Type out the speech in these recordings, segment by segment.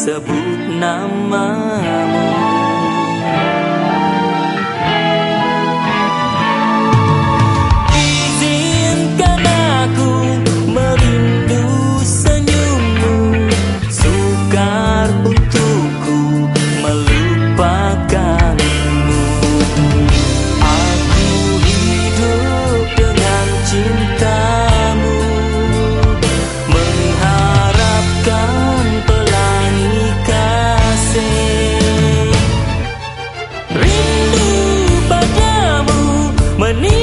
sebut namamu company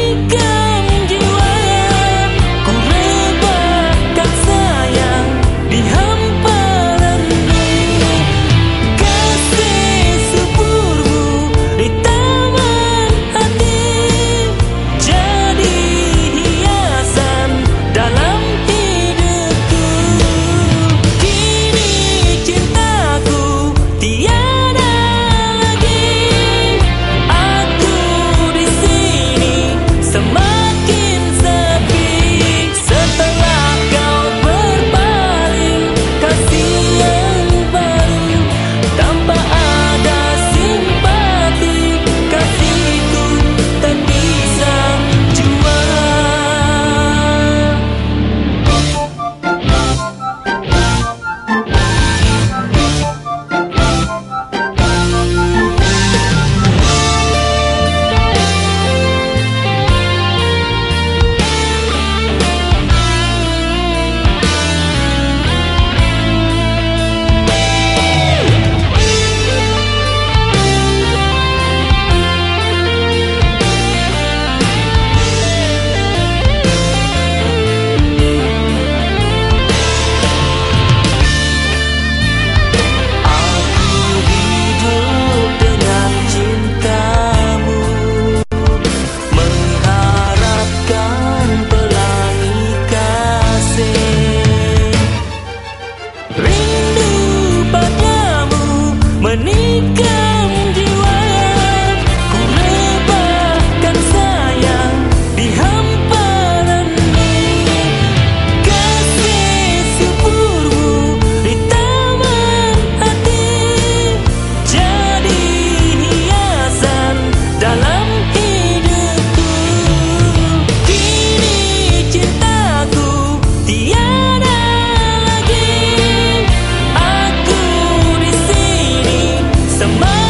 the